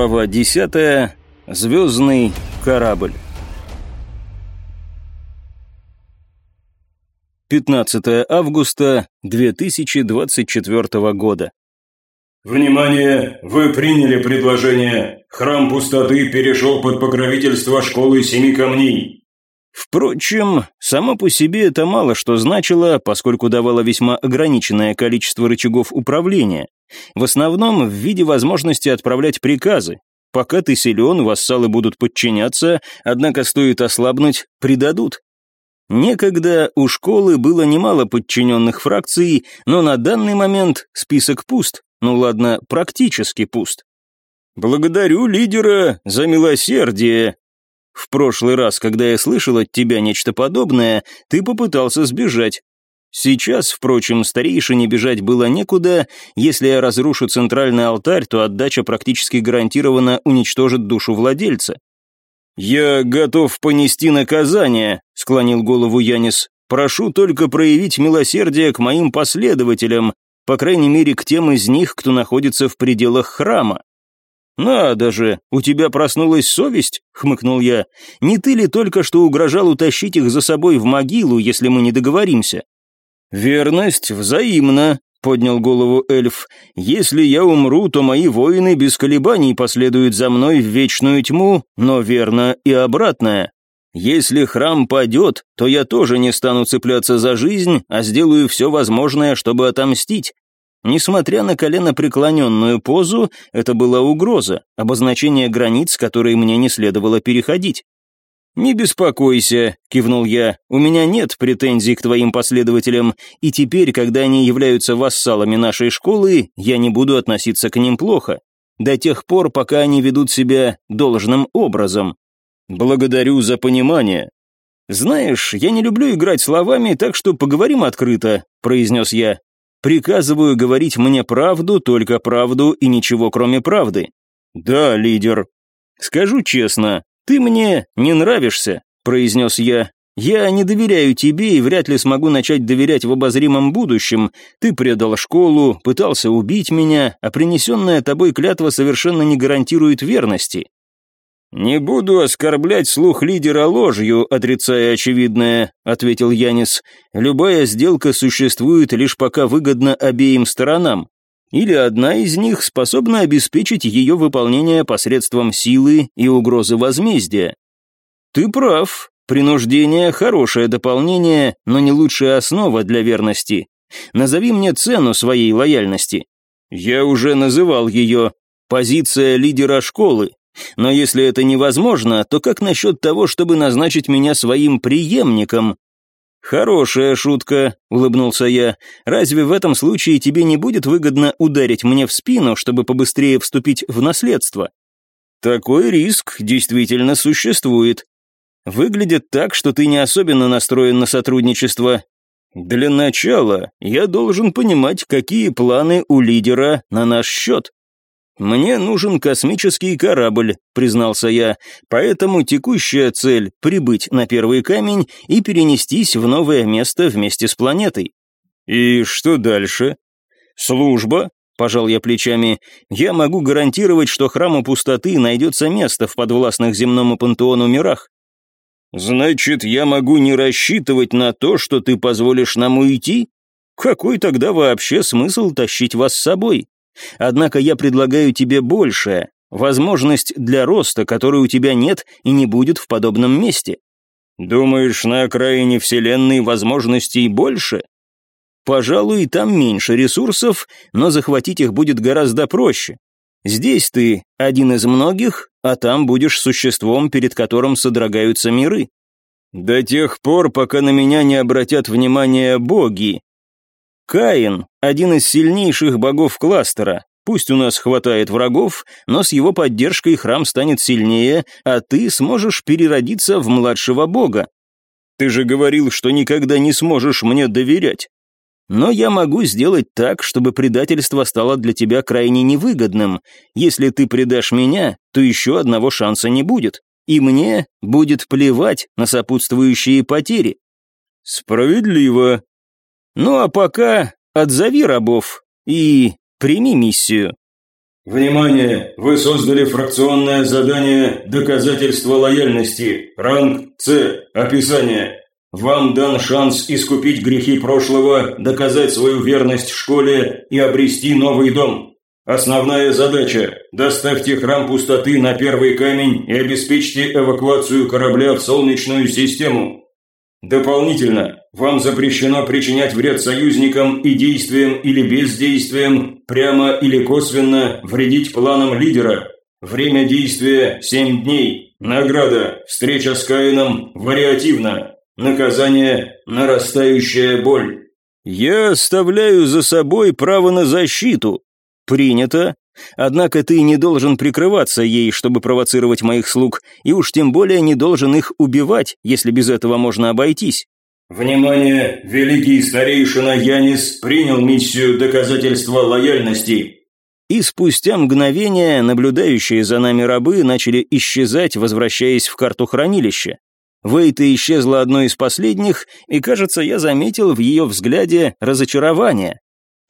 Глава 10. Звездный корабль. 15 августа 2024 года. Внимание! Вы приняли предложение. Храм пустоты перешел под покровительство школы семи камней. Впрочем, само по себе это мало что значило, поскольку давало весьма ограниченное количество рычагов управления. В основном в виде возможности отправлять приказы. Пока ты силен, вассалы будут подчиняться, однако стоит ослабнуть, предадут. Некогда у школы было немало подчиненных фракций, но на данный момент список пуст, ну ладно, практически пуст. «Благодарю лидера за милосердие», в прошлый раз, когда я слышал от тебя нечто подобное, ты попытался сбежать. Сейчас, впрочем, старейшине бежать было некуда, если я разрушу центральный алтарь, то отдача практически гарантированно уничтожит душу владельца. «Я готов понести наказание», — склонил голову Янис. «Прошу только проявить милосердие к моим последователям, по крайней мере к тем из них, кто находится в пределах храма». «Надо же, у тебя проснулась совесть?» — хмыкнул я. «Не ты ли только что угрожал утащить их за собой в могилу, если мы не договоримся?» «Верность взаимна», — поднял голову эльф. «Если я умру, то мои воины без колебаний последуют за мной в вечную тьму, но верно и обратное. Если храм падет, то я тоже не стану цепляться за жизнь, а сделаю все возможное, чтобы отомстить. Несмотря на колено преклоненную позу, это была угроза, обозначение границ, которые мне не следовало переходить. «Не беспокойся», — кивнул я, — «у меня нет претензий к твоим последователям, и теперь, когда они являются вассалами нашей школы, я не буду относиться к ним плохо, до тех пор, пока они ведут себя должным образом. Благодарю за понимание». «Знаешь, я не люблю играть словами, так что поговорим открыто», — произнес я. «Приказываю говорить мне правду, только правду и ничего кроме правды». «Да, лидер». «Скажу честно, «Ты мне не нравишься», — произнес я. «Я не доверяю тебе и вряд ли смогу начать доверять в обозримом будущем. Ты предал школу, пытался убить меня, а принесенная тобой клятва совершенно не гарантирует верности». «Не буду оскорблять слух лидера ложью, отрицая очевидное», — ответил Янис. «Любая сделка существует лишь пока выгодно обеим сторонам или одна из них способна обеспечить ее выполнение посредством силы и угрозы возмездия. Ты прав, принуждение – хорошее дополнение, но не лучшая основа для верности. Назови мне цену своей лояльности. Я уже называл ее позиция лидера школы. Но если это невозможно, то как насчет того, чтобы назначить меня своим преемником, «Хорошая шутка», — улыбнулся я. «Разве в этом случае тебе не будет выгодно ударить мне в спину, чтобы побыстрее вступить в наследство?» «Такой риск действительно существует. Выглядит так, что ты не особенно настроен на сотрудничество. Для начала я должен понимать, какие планы у лидера на наш счет». «Мне нужен космический корабль», — признался я, «поэтому текущая цель — прибыть на первый камень и перенестись в новое место вместе с планетой». «И что дальше?» «Служба», — пожал я плечами, «я могу гарантировать, что храму пустоты найдется место в подвластных земному пантеону мирах». «Значит, я могу не рассчитывать на то, что ты позволишь нам уйти? Какой тогда вообще смысл тащить вас с собой?» Однако я предлагаю тебе большее, возможность для роста, которой у тебя нет и не будет в подобном месте. Думаешь, на окраине Вселенной возможностей больше? Пожалуй, там меньше ресурсов, но захватить их будет гораздо проще. Здесь ты один из многих, а там будешь существом, перед которым содрогаются миры. До тех пор, пока на меня не обратят внимание боги, Каин – один из сильнейших богов кластера. Пусть у нас хватает врагов, но с его поддержкой храм станет сильнее, а ты сможешь переродиться в младшего бога. Ты же говорил, что никогда не сможешь мне доверять. Но я могу сделать так, чтобы предательство стало для тебя крайне невыгодным. Если ты предашь меня, то еще одного шанса не будет. И мне будет плевать на сопутствующие потери. Справедливо, ну а пока отзови рабов и прими миссию. Внимание! Вы создали фракционное задание «Доказательство лояльности». Ранг С. Описание. Вам дан шанс искупить грехи прошлого, доказать свою верность школе и обрести новый дом. Основная задача – доставьте храм пустоты на первый камень и обеспечьте эвакуацию корабля в Солнечную систему. Дополнительно, вам запрещено причинять вред союзникам и действием или бездействием, прямо или косвенно вредить планам лидера. Время действия – 7 дней. Награда – встреча с Каином вариативно. Наказание – нарастающая боль. Я оставляю за собой право на защиту. Принято. Однако ты не должен прикрываться ей, чтобы провоцировать моих слуг, и уж тем более не должен их убивать, если без этого можно обойтись. Внимание! Великий старейшина Янис принял миссию доказательства лояльности. И спустя мгновение наблюдающие за нами рабы начали исчезать, возвращаясь в карту хранилища. Вейта исчезла одной из последних, и, кажется, я заметил в ее взгляде разочарование.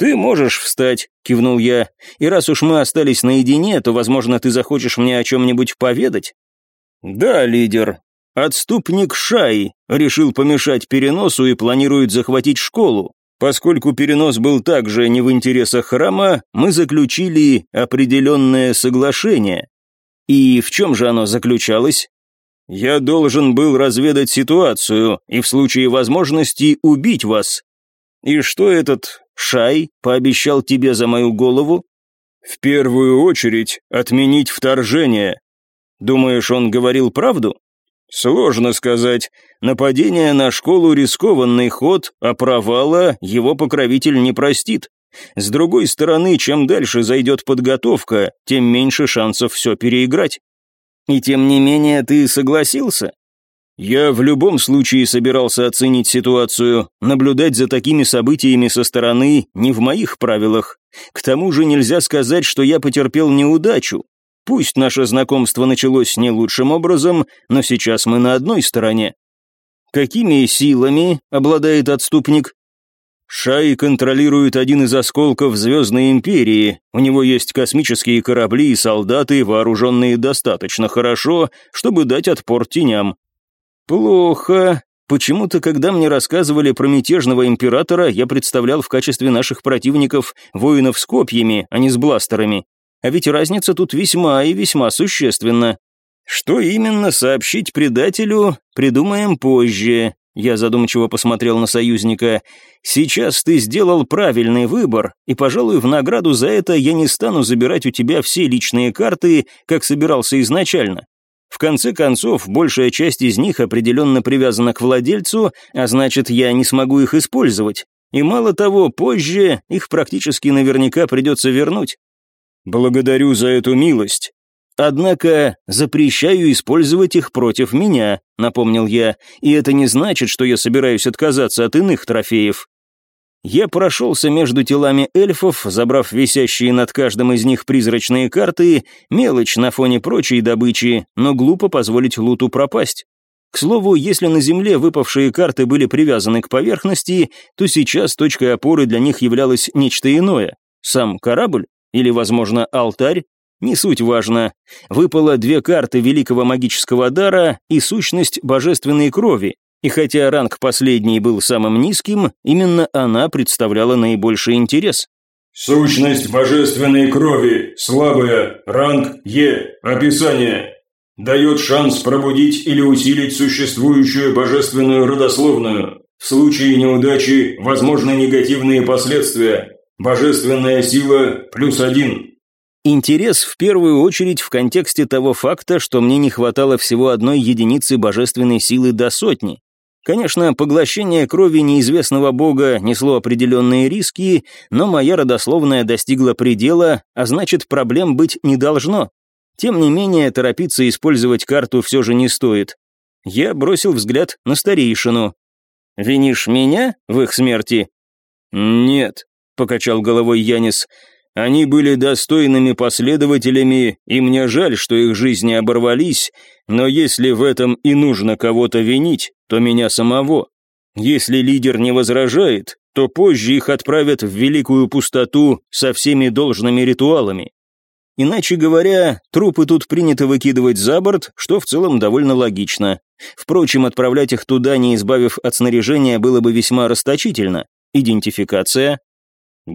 «Ты можешь встать», — кивнул я, «и раз уж мы остались наедине, то, возможно, ты захочешь мне о чем-нибудь поведать?» «Да, лидер. Отступник Шай решил помешать переносу и планирует захватить школу. Поскольку перенос был также не в интересах храма, мы заключили определенное соглашение. И в чем же оно заключалось? Я должен был разведать ситуацию и в случае возможности убить вас. И что этот Шай пообещал тебе за мою голову? В первую очередь отменить вторжение. Думаешь, он говорил правду? Сложно сказать. Нападение на школу – рискованный ход, а провала его покровитель не простит. С другой стороны, чем дальше зайдет подготовка, тем меньше шансов все переиграть. И тем не менее ты согласился? Я в любом случае собирался оценить ситуацию. Наблюдать за такими событиями со стороны не в моих правилах. К тому же нельзя сказать, что я потерпел неудачу. Пусть наше знакомство началось не лучшим образом, но сейчас мы на одной стороне. Какими силами обладает отступник? Шай контролирует один из осколков Звездной Империи. У него есть космические корабли и солдаты, вооруженные достаточно хорошо, чтобы дать отпор теням. Плохо. Почему-то, когда мне рассказывали про мятежного императора, я представлял в качестве наших противников воинов с копьями, а не с бластерами. А ведь разница тут весьма и весьма существенна. Что именно сообщить предателю, придумаем позже. Я задумчиво посмотрел на союзника. «Сейчас ты сделал правильный выбор, и, пожалуй, в награду за это я не стану забирать у тебя все личные карты, как собирался изначально. В конце концов, большая часть из них определенно привязана к владельцу, а значит, я не смогу их использовать. И мало того, позже их практически наверняка придется вернуть. Благодарю за эту милость. Однако запрещаю использовать их против меня, напомнил я, и это не значит, что я собираюсь отказаться от иных трофеев. Я прошелся между телами эльфов, забрав висящие над каждым из них призрачные карты, мелочь на фоне прочей добычи, но глупо позволить луту пропасть. К слову, если на Земле выпавшие карты были привязаны к поверхности, то сейчас точкой опоры для них являлось нечто иное. Сам корабль? Или, возможно, алтарь? Не суть важно. Выпало две карты великого магического дара и сущность божественной крови, и хотя ранг последней был самым низким, именно она представляла наибольший интерес. Сущность божественной крови, слабая, ранг Е, описание. Дает шанс пробудить или усилить существующую божественную родословную. В случае неудачи возможны негативные последствия. Божественная сила плюс один. Интерес в первую очередь в контексте того факта, что мне не хватало всего одной единицы божественной силы до сотни. Конечно, поглощение крови неизвестного бога несло определенные риски, но моя родословная достигла предела, а значит, проблем быть не должно. Тем не менее, торопиться использовать карту все же не стоит. Я бросил взгляд на старейшину. «Винишь меня в их смерти?» «Нет», — покачал головой Янис, — они были достойными последователями, и мне жаль, что их жизни оборвались, но если в этом и нужно кого-то винить, то меня самого. Если лидер не возражает, то позже их отправят в великую пустоту со всеми должными ритуалами. Иначе говоря, трупы тут принято выкидывать за борт, что в целом довольно логично. Впрочем, отправлять их туда, не избавив от снаряжения, было бы весьма расточительно. Идентификация.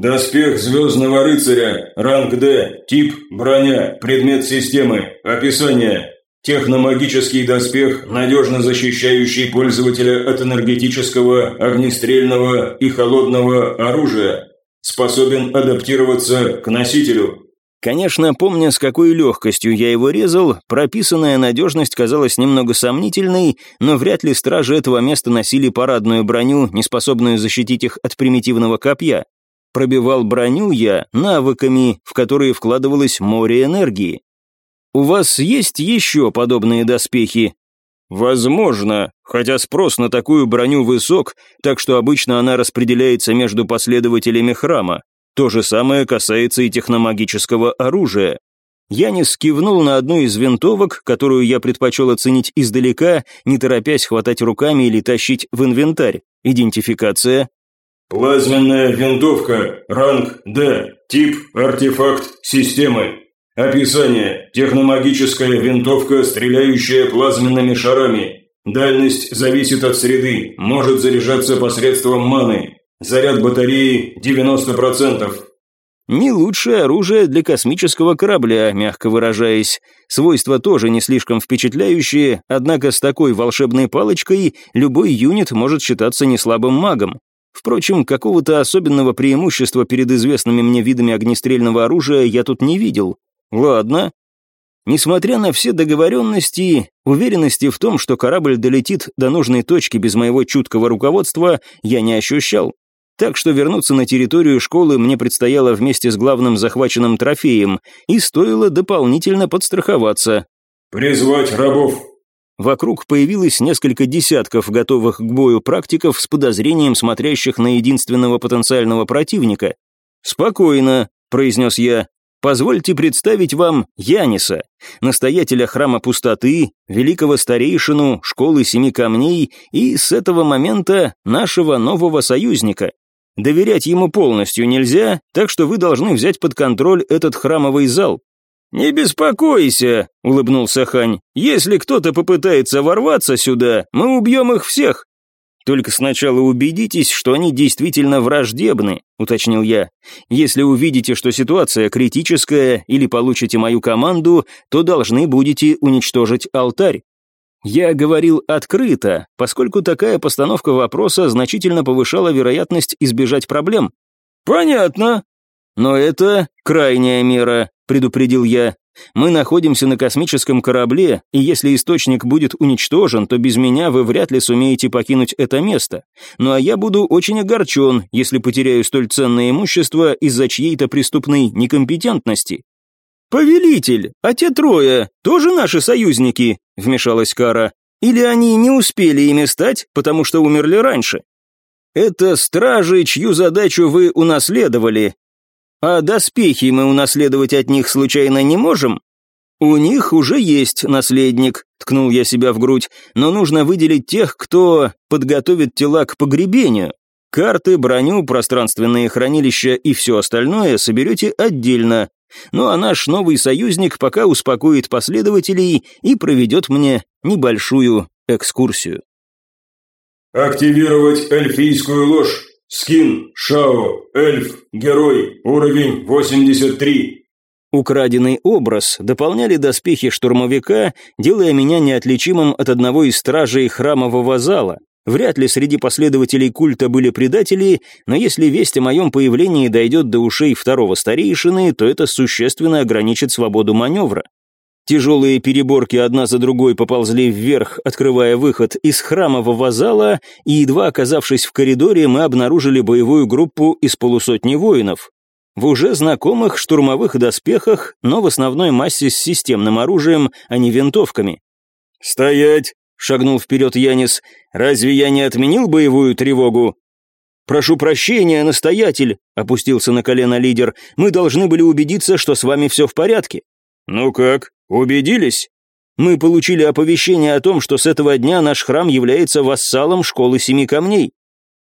Доспех Звездного Рыцаря, ранг Д, тип броня, предмет системы, описание. Техномагический доспех, надежно защищающий пользователя от энергетического, огнестрельного и холодного оружия. Способен адаптироваться к носителю. Конечно, помня, с какой легкостью я его резал, прописанная надежность казалась немного сомнительной, но вряд ли стражи этого места носили парадную броню, не способную защитить их от примитивного копья. Пробивал броню я навыками, в которые вкладывалось море энергии. «У вас есть еще подобные доспехи?» «Возможно, хотя спрос на такую броню высок, так что обычно она распределяется между последователями храма. То же самое касается и техномагического оружия. Янис кивнул на одну из винтовок, которую я предпочел оценить издалека, не торопясь хватать руками или тащить в инвентарь. Идентификация. Плазменная винтовка, ранг Д, тип артефакт системы. Описание. Техномагическая винтовка, стреляющая плазменными шарами. Дальность зависит от среды, может заряжаться посредством маны. Заряд батареи 90%. Не лучшее оружие для космического корабля, мягко выражаясь. Свойства тоже не слишком впечатляющие, однако с такой волшебной палочкой любой юнит может считаться неслабым магом. Впрочем, какого-то особенного преимущества перед известными мне видами огнестрельного оружия я тут не видел. Ладно. Несмотря на все договоренности, уверенности в том, что корабль долетит до нужной точки без моего чуткого руководства, я не ощущал. Так что вернуться на территорию школы мне предстояло вместе с главным захваченным трофеем, и стоило дополнительно подстраховаться. «Призвать рабов!» Вокруг появилось несколько десятков готовых к бою практиков с подозрением смотрящих на единственного потенциального противника. «Спокойно», — произнес я, Позвольте представить вам Яниса, настоятеля храма пустоты, великого старейшину, школы семи камней и с этого момента нашего нового союзника. Доверять ему полностью нельзя, так что вы должны взять под контроль этот храмовый зал». «Не беспокойся», — улыбнулся Хань. «Если кто-то попытается ворваться сюда, мы убьем их всех. «Только сначала убедитесь, что они действительно враждебны», — уточнил я. «Если увидите, что ситуация критическая или получите мою команду, то должны будете уничтожить алтарь». Я говорил открыто, поскольку такая постановка вопроса значительно повышала вероятность избежать проблем. «Понятно». «Но это крайняя мера», — предупредил я. Мы находимся на космическом корабле, и если источник будет уничтожен, то без меня вы вряд ли сумеете покинуть это место. Ну а я буду очень огорчен, если потеряю столь ценное имущество из-за чьей-то преступной некомпетентности». «Повелитель, а те трое тоже наши союзники?» — вмешалась Кара. «Или они не успели ими стать, потому что умерли раньше?» «Это стражи, чью задачу вы унаследовали, а доспехи мы унаследовать от них случайно не можем? У них уже есть наследник, ткнул я себя в грудь, но нужно выделить тех, кто подготовит тела к погребению. Карты, броню, пространственные хранилища и все остальное соберете отдельно. Ну а наш новый союзник пока успокоит последователей и проведет мне небольшую экскурсию. «Активировать эльфийскую ложь. Скин, Шао, эльф, герой, уровень 83. Украденный образ дополняли доспехи штурмовика, делая меня неотличимым от одного из стражей храмового зала. Вряд ли среди последователей культа были предатели, но если весть о моем появлении дойдет до ушей второго старейшины, то это существенно ограничит свободу маневра. Тяжелые переборки одна за другой поползли вверх, открывая выход из храмового зала, и едва оказавшись в коридоре, мы обнаружили боевую группу из полусотни воинов. В уже знакомых штурмовых доспехах, но в основной массе с системным оружием, а не винтовками. «Стоять!» — шагнул вперед Янис. «Разве я не отменил боевую тревогу?» «Прошу прощения, настоятель», — опустился на колено лидер. «Мы должны были убедиться, что с вами все в порядке». «Ну как?» «Убедились? Мы получили оповещение о том, что с этого дня наш храм является вассалом школы Семи Камней».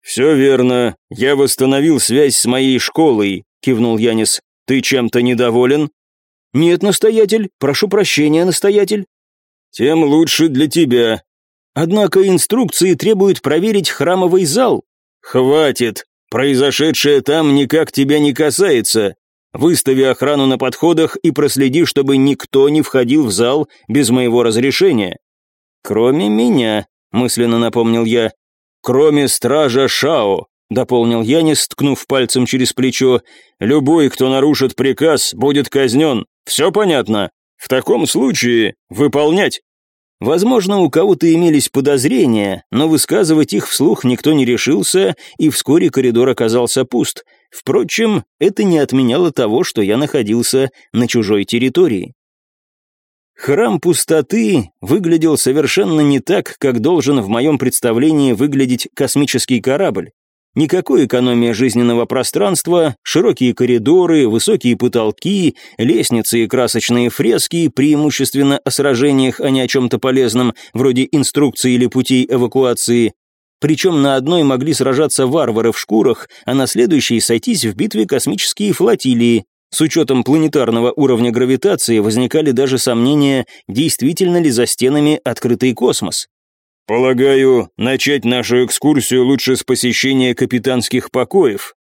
«Все верно. Я восстановил связь с моей школой», — кивнул Янис. «Ты чем-то недоволен?» «Нет, настоятель, прошу прощения, настоятель». «Тем лучше для тебя». «Однако инструкции требуют проверить храмовый зал». «Хватит. Произошедшее там никак тебя не касается. Выстави охрану на подходах и проследи, чтобы никто не входил в зал без моего разрешения». «Кроме меня», — мысленно напомнил я. «Кроме стража Шао», — дополнил Янис, ткнув пальцем через плечо. «Любой, кто нарушит приказ, будет казнен. Все понятно? В таком случае выполнять». Возможно, у кого-то имелись подозрения, но высказывать их вслух никто не решился, и вскоре коридор оказался пуст. Впрочем, это не отменяло того, что я находился на чужой территории. Храм пустоты выглядел совершенно не так, как должен в моем представлении выглядеть космический корабль. Никакой экономии жизненного пространства, широкие коридоры, высокие потолки, лестницы и красочные фрески, преимущественно о сражениях, а не о чем-то полезном, вроде инструкции или путей эвакуации. Причем на одной могли сражаться варвары в шкурах, а на следующей сойтись в битве космические флотилии. С учетом планетарного уровня гравитации возникали даже сомнения, действительно ли за стенами открытый космос. «Полагаю, начать нашу экскурсию лучше с посещения капитанских покоев.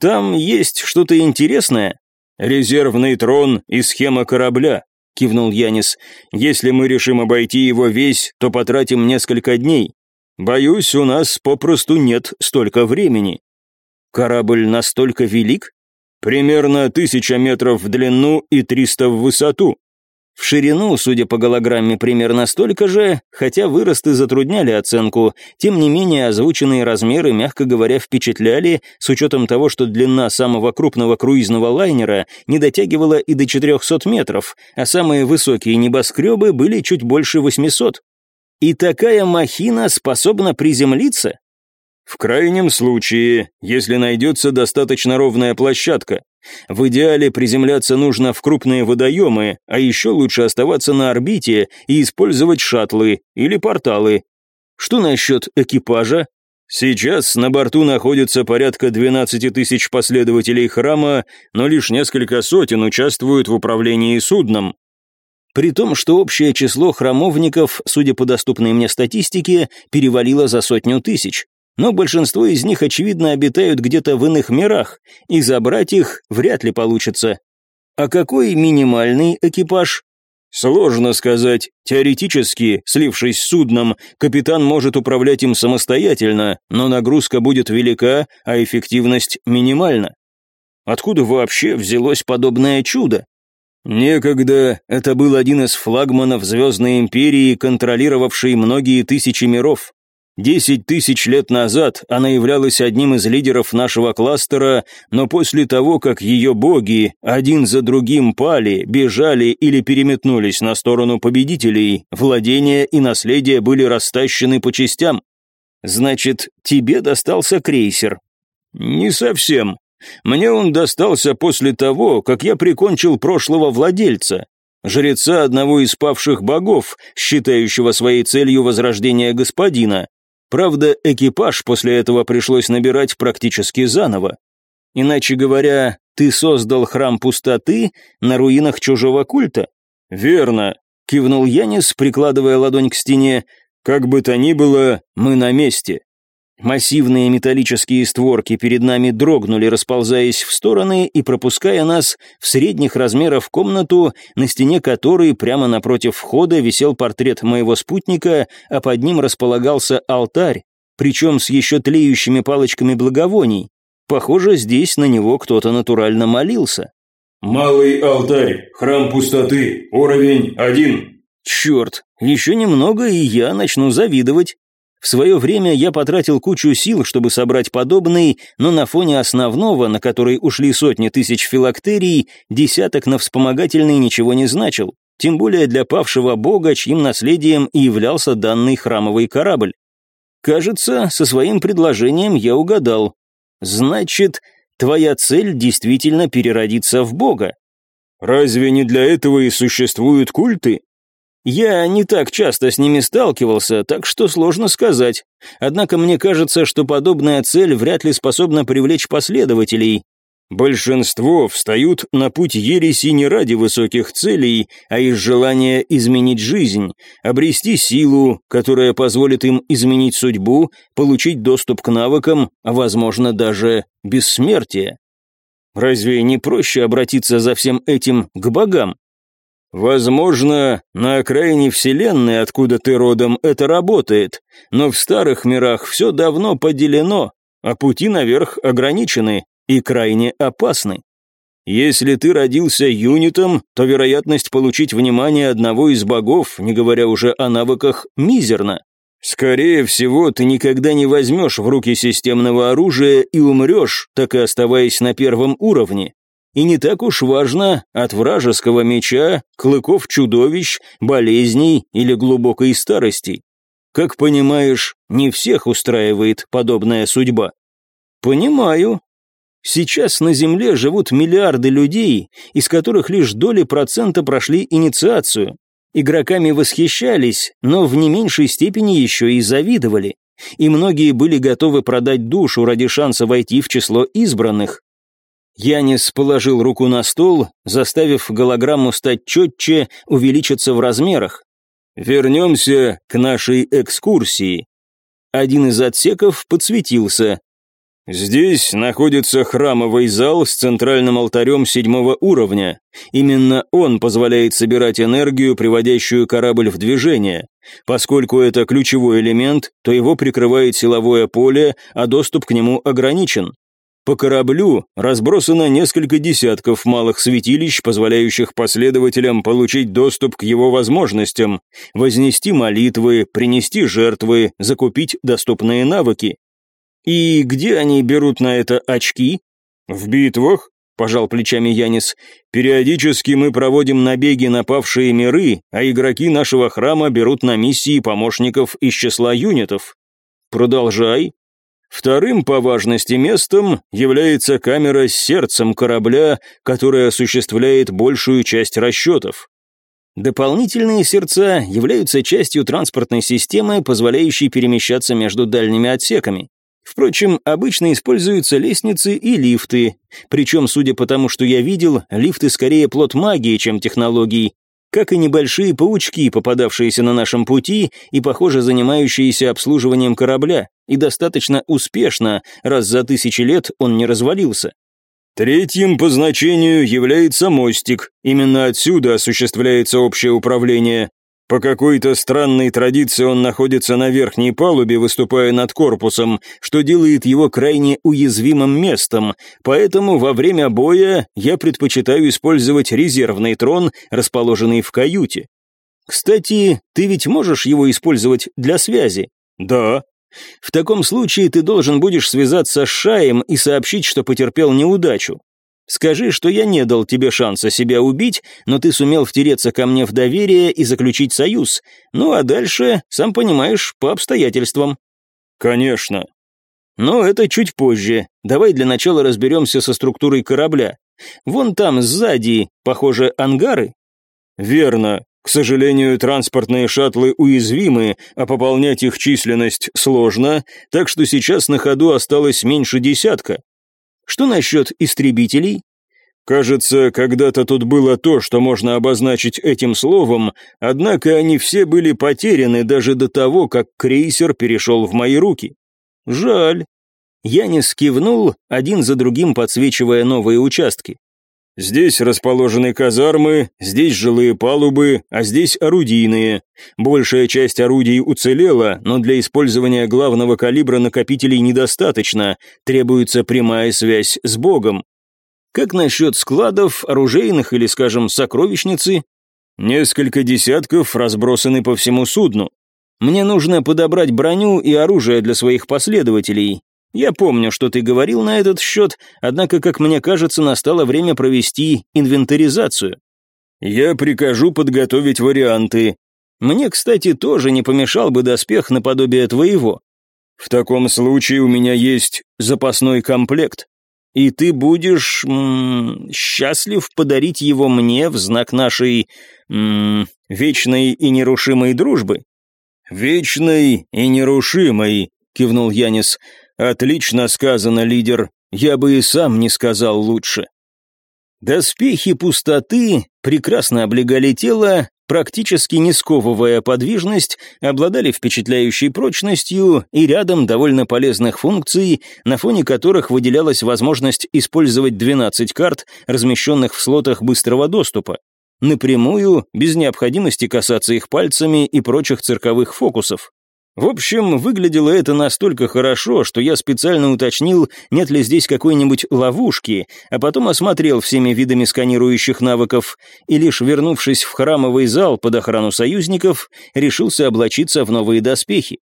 Там есть что-то интересное?» «Резервный трон и схема корабля», — кивнул Янис. «Если мы решим обойти его весь, то потратим несколько дней. Боюсь, у нас попросту нет столько времени». «Корабль настолько велик?» «Примерно тысяча метров в длину и триста в высоту. В ширину, судя по голограмме, примерно столько же, хотя выросты затрудняли оценку, тем не менее озвученные размеры, мягко говоря, впечатляли, с учетом того, что длина самого крупного круизного лайнера не дотягивала и до 400 метров, а самые высокие небоскребы были чуть больше 800. И такая махина способна приземлиться? В крайнем случае, если найдется достаточно ровная площадка. В идеале приземляться нужно в крупные водоемы, а еще лучше оставаться на орбите и использовать шаттлы или порталы. Что насчет экипажа? Сейчас на борту находится порядка 12 тысяч последователей храма, но лишь несколько сотен участвуют в управлении судном. При том, что общее число храмовников, судя по доступной мне статистике, перевалило за сотню тысяч но большинство из них, очевидно, обитают где-то в иных мирах, и забрать их вряд ли получится. А какой минимальный экипаж? Сложно сказать. Теоретически, слившись с судном, капитан может управлять им самостоятельно, но нагрузка будет велика, а эффективность минимальна. Откуда вообще взялось подобное чудо? Некогда это был один из флагманов Звездной Империи, контролировавший многие тысячи миров. Десять тысяч лет назад она являлась одним из лидеров нашего кластера, но после того, как ее боги один за другим пали, бежали или переметнулись на сторону победителей, владения и наследие были растащены по частям. Значит, тебе достался крейсер? Не совсем. Мне он достался после того, как я прикончил прошлого владельца, жреца одного из павших богов, считающего своей целью возрождение господина, Правда, экипаж после этого пришлось набирать практически заново. Иначе говоря, ты создал храм пустоты на руинах чужого культа? Верно, кивнул Янис, прикладывая ладонь к стене. Как бы то ни было, мы на месте. Массивные металлические створки перед нами дрогнули, расползаясь в стороны и пропуская нас в средних размеров комнату, на стене которой прямо напротив входа висел портрет моего спутника, а под ним располагался алтарь, причем с еще тлеющими палочками благовоний. Похоже, здесь на него кто-то натурально молился. «Малый алтарь, храм пустоты, уровень один». «Черт, еще немного, и я начну завидовать». В свое время я потратил кучу сил, чтобы собрать подобный, но на фоне основного, на который ушли сотни тысяч филактерий, десяток на вспомогательный ничего не значил, тем более для павшего бога, чьим наследием и являлся данный храмовый корабль. Кажется, со своим предложением я угадал. Значит, твоя цель действительно переродиться в бога. Разве не для этого и существуют культы? Я не так часто с ними сталкивался, так что сложно сказать. Однако мне кажется, что подобная цель вряд ли способна привлечь последователей. Большинство встают на путь ереси не ради высоких целей, а из желания изменить жизнь, обрести силу, которая позволит им изменить судьбу, получить доступ к навыкам, а возможно даже бессмертие. Разве не проще обратиться за всем этим к богам? Возможно, на окраине Вселенной, откуда ты родом, это работает, но в старых мирах все давно поделено, а пути наверх ограничены, и крайне опасны. Если ты родился юнитом, то вероятность получить внимание одного из богов, не говоря уже о навыках, мизерна. Скорее всего, ты никогда не возьмешь в руки системного оружия и умрешь, так и оставаясь на первом уровне. И не так уж важно, от вражеского меча, клыков чудовищ, болезней или глубокой старости. Как понимаешь, не всех устраивает подобная судьба. Понимаю, Сейчас на Земле живут миллиарды людей, из которых лишь доли процента прошли инициацию. Игроками восхищались, но в не меньшей степени еще и завидовали. И многие были готовы продать душу ради шанса войти в число избранных. Янис положил руку на стол, заставив голограмму стать четче, увеличиться в размерах. «Вернемся к нашей экскурсии». Один из отсеков подсветился, Здесь находится храмовый зал с центральным алтарем седьмого уровня. Именно он позволяет собирать энергию, приводящую корабль в движение. Поскольку это ключевой элемент, то его прикрывает силовое поле, а доступ к нему ограничен. По кораблю разбросано несколько десятков малых святилищ, позволяющих последователям получить доступ к его возможностям, вознести молитвы, принести жертвы, закупить доступные навыки. «И где они берут на это очки?» «В битвах», — пожал плечами Янис. «Периодически мы проводим набеги на павшие миры, а игроки нашего храма берут на миссии помощников из числа юнитов». «Продолжай», Вторым по важности местом является камера с сердцем корабля, которая осуществляет большую часть расчетов. Дополнительные сердца являются частью транспортной системы, позволяющей перемещаться между дальними отсеками. Впрочем, обычно используются лестницы и лифты, причем, судя по тому, что я видел, лифты скорее плод магии, чем технологий, как и небольшие паучки, попадавшиеся на нашем пути и, похоже, занимающиеся обслуживанием корабля, и достаточно успешно, раз за тысячи лет он не развалился. Третьим по значению является мостик. Именно отсюда осуществляется общее управление. По какой-то странной традиции он находится на верхней палубе, выступая над корпусом, что делает его крайне уязвимым местом, поэтому во время боя я предпочитаю использовать резервный трон, расположенный в каюте. Кстати, ты ведь можешь его использовать для связи? Да. В таком случае ты должен будешь связаться с Шаем и сообщить, что потерпел неудачу. Скажи, что я не дал тебе шанса себя убить, но ты сумел втереться ко мне в доверие и заключить союз. Ну а дальше, сам понимаешь, по обстоятельствам». «Конечно». «Но это чуть позже. Давай для начала разберемся со структурой корабля. Вон там, сзади, похоже, ангары?» «Верно. К сожалению, транспортные шаттлы уязвимы, а пополнять их численность сложно, так что сейчас на ходу осталось меньше десятка. Что насчет истребителей? Кажется, когда-то тут было то, что можно обозначить этим словом, однако они все были потеряны даже до того, как крейсер перешел в мои руки. Жаль. Янис кивнул, один за другим подсвечивая новые участки. Здесь расположены казармы, здесь жилые палубы, а здесь орудийные. Большая часть орудий уцелела, но для использования главного калибра накопителей недостаточно, требуется прямая связь с Богом. Как насчет складов, оружейных или, скажем, сокровищницы? Несколько десятков разбросаны по всему судну. Мне нужно подобрать броню и оружие для своих последователей. Я помню, что ты говорил на этот счет, однако, как мне кажется, настало время провести инвентаризацию. Я прикажу подготовить варианты. Мне, кстати, тоже не помешал бы доспех наподобие твоего. В таком случае у меня есть запасной комплект. И ты будешь м -м, счастлив подарить его мне в знак нашей м -м, вечной и нерушимой дружбы. Вечной и нерушимой, кивнул Янис. «Отлично сказано, лидер. Я бы и сам не сказал лучше. Доспехи пустоты прекрасно облегали тело, практически не сковывая подвижность, обладали впечатляющей прочностью и рядом довольно полезных функций, на фоне которых выделялась возможность использовать 12 карт, размещенных в слотах быстрого доступа. Напрямую, без необходимости касаться их пальцами и прочих цирковых фокусов. В общем, выглядело это настолько хорошо, что я специально уточнил, нет ли здесь какой-нибудь ловушки, а потом осмотрел всеми видами сканирующих навыков, и лишь вернувшись в храмовый зал под охрану союзников, решился облачиться в новые доспехи.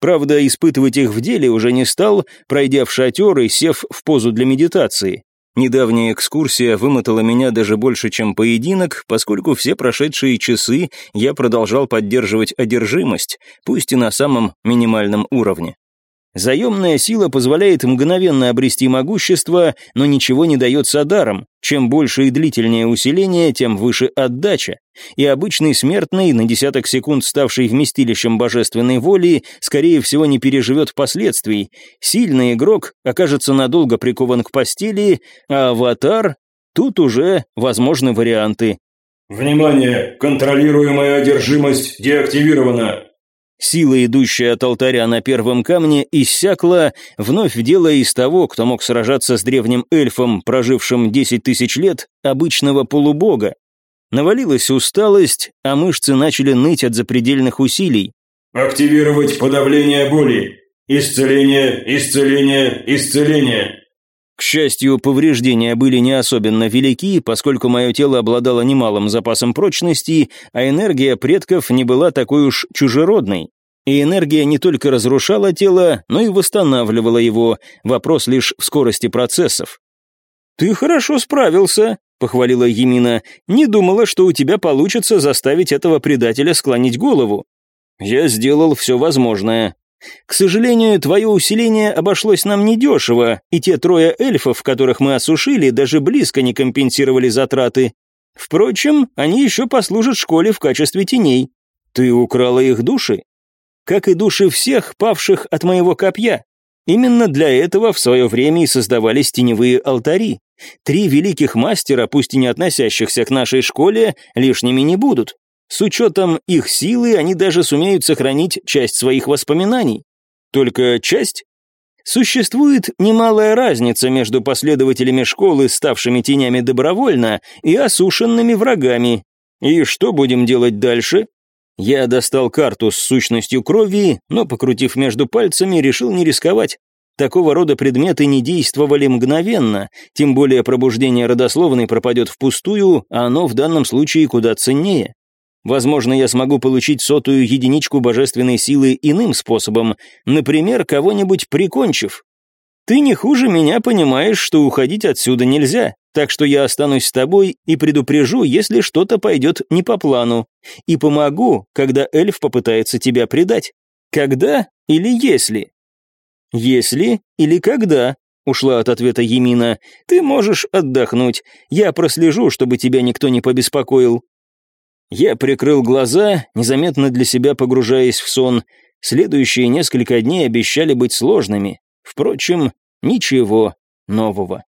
Правда, испытывать их в деле уже не стал, пройдя в шатер и сев в позу для медитации. Недавняя экскурсия вымотала меня даже больше, чем поединок, поскольку все прошедшие часы я продолжал поддерживать одержимость, пусть и на самом минимальном уровне. Заемная сила позволяет мгновенно обрести могущество, но ничего не дается даром. Чем больше и длительнее усиление, тем выше отдача. И обычный смертный, на десяток секунд ставший вместилищем божественной воли, скорее всего не переживет последствий. Сильный игрок окажется надолго прикован к постели, а аватар... Тут уже возможны варианты. «Внимание! Контролируемая одержимость деактивирована. Сила, идущая от алтаря на первом камне, иссякла, вновь делая из того, кто мог сражаться с древним эльфом, прожившим десять тысяч лет, обычного полубога. Навалилась усталость, а мышцы начали ныть от запредельных усилий. «Активировать подавление боли! Исцеление, исцеление, исцеление!» К счастью, повреждения были не особенно велики, поскольку мое тело обладало немалым запасом прочности, а энергия предков не была такой уж чужеродной. И энергия не только разрушала тело, но и восстанавливала его, вопрос лишь в скорости процессов. «Ты хорошо справился», — похвалила Емина. «Не думала, что у тебя получится заставить этого предателя склонить голову». «Я сделал все возможное», к сожалению, твое усиление обошлось нам недешево, и те трое эльфов, которых мы осушили, даже близко не компенсировали затраты. Впрочем, они еще послужат школе в качестве теней. Ты украла их души? Как и души всех, павших от моего копья. Именно для этого в свое время и создавались теневые алтари. Три великих мастера, пусть и не относящихся к нашей школе, лишними не будут. С учетом их силы они даже сумеют сохранить часть своих воспоминаний. Только часть? Существует немалая разница между последователями школы, ставшими тенями добровольно, и осушенными врагами. И что будем делать дальше? Я достал карту с сущностью крови, но, покрутив между пальцами, решил не рисковать. Такого рода предметы не действовали мгновенно, тем более пробуждение родословной пропадет впустую, а оно в данном случае куда ценнее. Возможно, я смогу получить сотую единичку божественной силы иным способом, например, кого-нибудь прикончив. Ты не хуже меня понимаешь, что уходить отсюда нельзя, так что я останусь с тобой и предупрежу, если что-то пойдет не по плану, и помогу, когда эльф попытается тебя предать. Когда или если? Если или когда, ушла от ответа Емина, ты можешь отдохнуть, я прослежу, чтобы тебя никто не побеспокоил. Я прикрыл глаза, незаметно для себя погружаясь в сон. Следующие несколько дней обещали быть сложными. Впрочем, ничего нового.